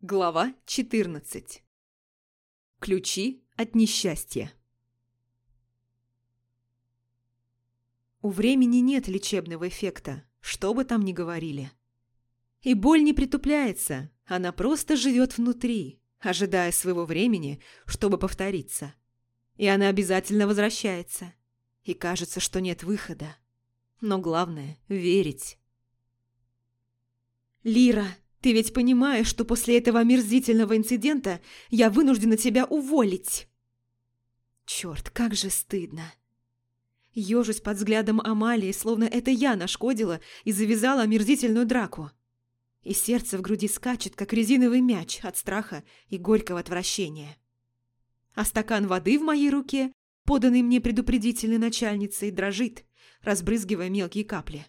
Глава 14. Ключи от несчастья. У времени нет лечебного эффекта, что бы там ни говорили. И боль не притупляется, она просто живет внутри, ожидая своего времени, чтобы повториться. И она обязательно возвращается. И кажется, что нет выхода. Но главное – верить. «Лира!» Ты ведь понимаешь, что после этого омерзительного инцидента я вынуждена тебя уволить. Черт, как же стыдно. Ёжусь под взглядом Амалии, словно это я нашкодила и завязала омерзительную драку. И сердце в груди скачет, как резиновый мяч от страха и горького отвращения. А стакан воды в моей руке, поданный мне предупредительной начальницей, дрожит, разбрызгивая мелкие капли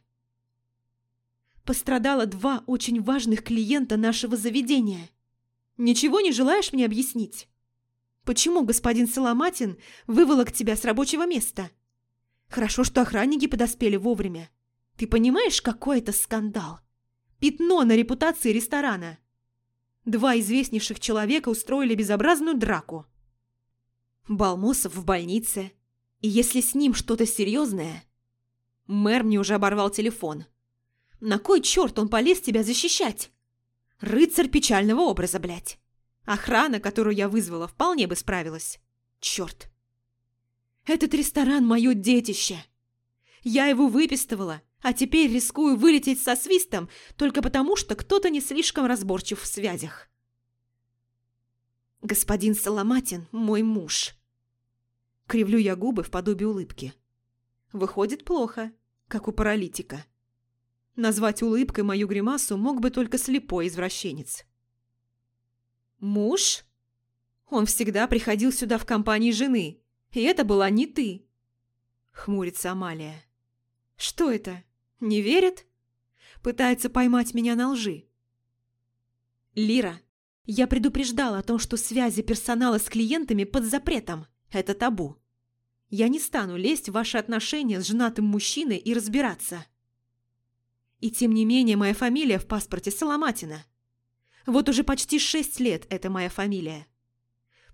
пострадало два очень важных клиента нашего заведения. Ничего не желаешь мне объяснить? Почему господин Соломатин выволок тебя с рабочего места? Хорошо, что охранники подоспели вовремя. Ты понимаешь, какой это скандал? Пятно на репутации ресторана. Два известнейших человека устроили безобразную драку. Балмосов в больнице. И если с ним что-то серьезное... Мэр мне уже оборвал телефон. На кой черт он полез тебя защищать? Рыцарь печального образа, блядь. Охрана, которую я вызвала, вполне бы справилась. Черт. Этот ресторан – мое детище. Я его выпистывала, а теперь рискую вылететь со свистом только потому, что кто-то не слишком разборчив в связях. Господин Соломатин – мой муж. Кривлю я губы в подобие улыбки. Выходит плохо, как у паралитика. Назвать улыбкой мою гримасу мог бы только слепой извращенец. «Муж? Он всегда приходил сюда в компании жены, и это была не ты!» Хмурится Амалия. «Что это? Не верит? Пытается поймать меня на лжи?» «Лира, я предупреждала о том, что связи персонала с клиентами под запретом. Это табу. Я не стану лезть в ваши отношения с женатым мужчиной и разбираться». И тем не менее моя фамилия в паспорте Соломатина. Вот уже почти шесть лет это моя фамилия.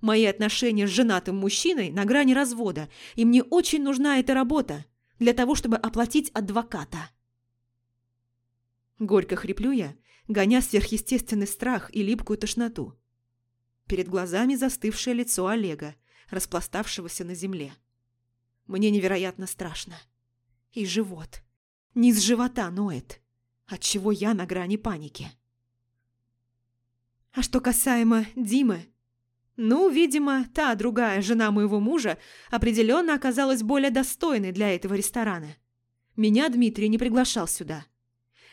Мои отношения с женатым мужчиной на грани развода, и мне очень нужна эта работа для того, чтобы оплатить адвоката. Горько хриплю я, гоня сверхъестественный страх и липкую тошноту. Перед глазами застывшее лицо Олега, распластавшегося на земле. Мне невероятно страшно. И живот. Низ живота ноет, отчего я на грани паники. А что касаемо Димы, ну, видимо, та другая жена моего мужа определенно оказалась более достойной для этого ресторана. Меня Дмитрий не приглашал сюда.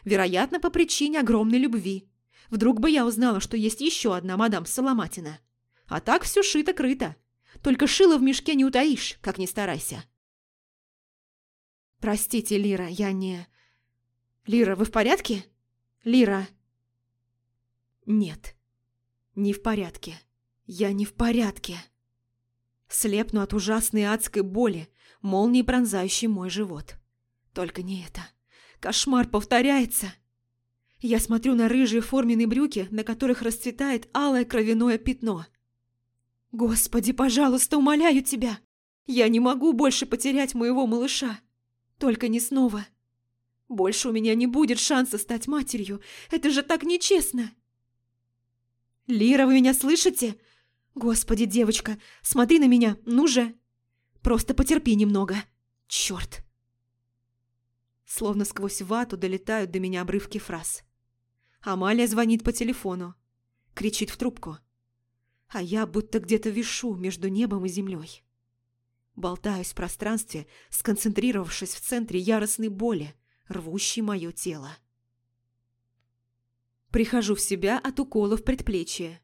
Вероятно, по причине огромной любви. Вдруг бы я узнала, что есть еще одна мадам Соломатина. А так все шито-крыто. Только шило в мешке не утаишь, как ни старайся. «Простите, Лира, я не...» «Лира, вы в порядке? Лира...» «Нет, не в порядке. Я не в порядке». Слепну от ужасной адской боли, молнии пронзающей мой живот. Только не это. Кошмар повторяется. Я смотрю на рыжие форменные брюки, на которых расцветает алое кровяное пятно. «Господи, пожалуйста, умоляю тебя! Я не могу больше потерять моего малыша!» Только не снова. Больше у меня не будет шанса стать матерью. Это же так нечестно. Лира, вы меня слышите? Господи, девочка, смотри на меня, ну же. Просто потерпи немного. Черт. Словно сквозь вату долетают до меня обрывки фраз. Амалия звонит по телефону. Кричит в трубку. А я будто где-то вишу между небом и землей. Болтаюсь в пространстве, сконцентрировавшись в центре яростной боли, рвущей мое тело. Прихожу в себя от укола в предплечье.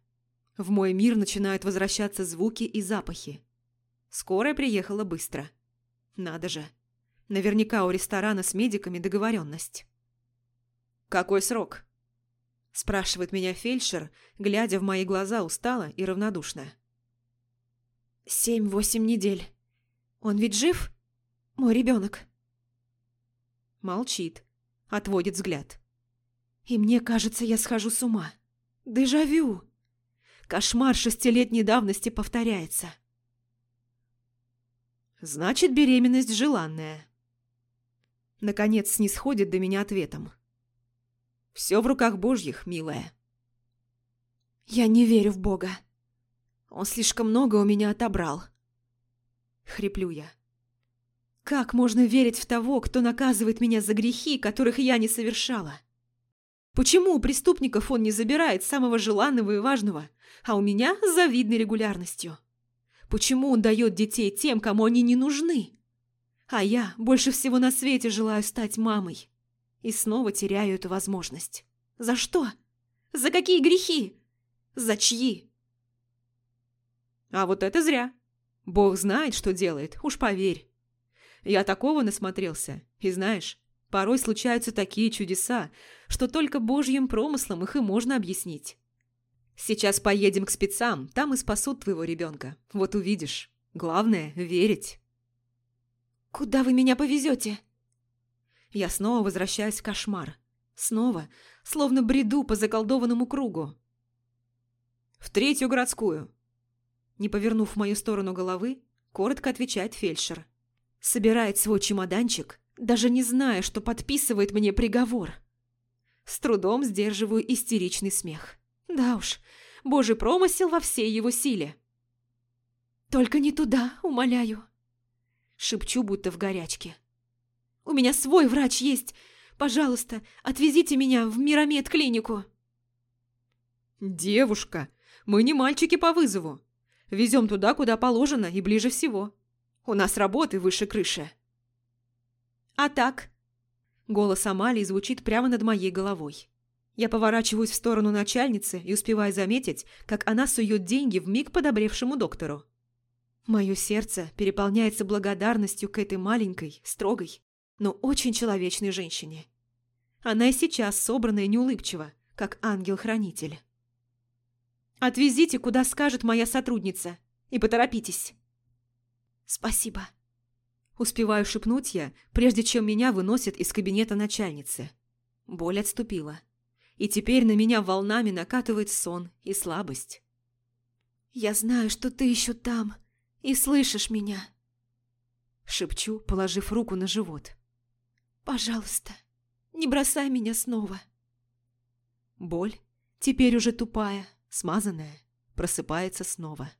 В мой мир начинают возвращаться звуки и запахи. Скорая приехала быстро. Надо же. Наверняка у ресторана с медиками договоренность. «Какой срок?» Спрашивает меня фельдшер, глядя в мои глаза устало и равнодушно. «Семь-восемь недель». Он ведь жив? Мой ребенок. Молчит, отводит взгляд. И мне кажется, я схожу с ума. Дежавю. Кошмар шестилетней давности повторяется. Значит, беременность желанная. Наконец снисходит до меня ответом. Все в руках Божьих, милая. Я не верю в Бога. Он слишком много у меня отобрал. Хриплю я. Как можно верить в того, кто наказывает меня за грехи, которых я не совершала? Почему у преступников он не забирает самого желанного и важного, а у меня с завидной регулярностью? Почему он дает детей тем, кому они не нужны? А я больше всего на свете желаю стать мамой. И снова теряю эту возможность. За что? За какие грехи? За чьи? А вот это зря. Бог знает, что делает, уж поверь. Я такого насмотрелся, и знаешь, порой случаются такие чудеса, что только Божьим промыслом их и можно объяснить. Сейчас поедем к спецам, там и спасут твоего ребенка. Вот увидишь. Главное – верить. «Куда вы меня повезете?» Я снова возвращаюсь в кошмар. Снова, словно бреду по заколдованному кругу. «В третью городскую!» Не повернув в мою сторону головы, коротко отвечает фельдшер. Собирает свой чемоданчик, даже не зная, что подписывает мне приговор. С трудом сдерживаю истеричный смех. Да уж, божий промысел во всей его силе. «Только не туда, умоляю!» Шепчу, будто в горячке. «У меня свой врач есть! Пожалуйста, отвезите меня в Миромед-клинику!» «Девушка, мы не мальчики по вызову. Везем туда, куда положено и ближе всего. У нас работы выше крыши». «А так?» Голос Амалии звучит прямо над моей головой. Я поворачиваюсь в сторону начальницы и успеваю заметить, как она сует деньги в миг подобревшему доктору. Мое сердце переполняется благодарностью к этой маленькой, строгой, но очень человечной женщине. Она и сейчас собрана и неулыбчива, как ангел-хранитель. «Отвезите, куда скажет моя сотрудница, и поторопитесь». «Спасибо». Успеваю шепнуть я, прежде чем меня выносят из кабинета начальницы. Боль отступила. И теперь на меня волнами накатывает сон и слабость. «Я знаю, что ты еще там», и слышишь меня?» Шепчу, положив руку на живот. «Пожалуйста, не бросай меня снова». Боль, теперь уже тупая, смазанная, просыпается снова.